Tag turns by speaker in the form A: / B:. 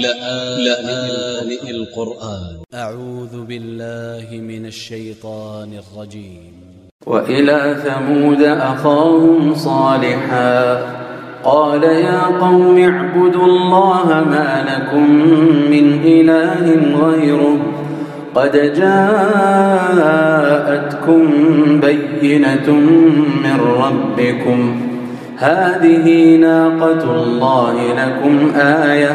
A: لآن القرآن.
B: أ ع و ذ ب ا ل ل ه من ا ل ش ي ط ا ن ا ل ج ي م
C: وإلى ثمود أخاهم صالحا. قال يا قوم اعبدوا الله ما لكم من إله غيره. قد جاءتكم بينة من ربكم. هذه ناقة الله لكم آية.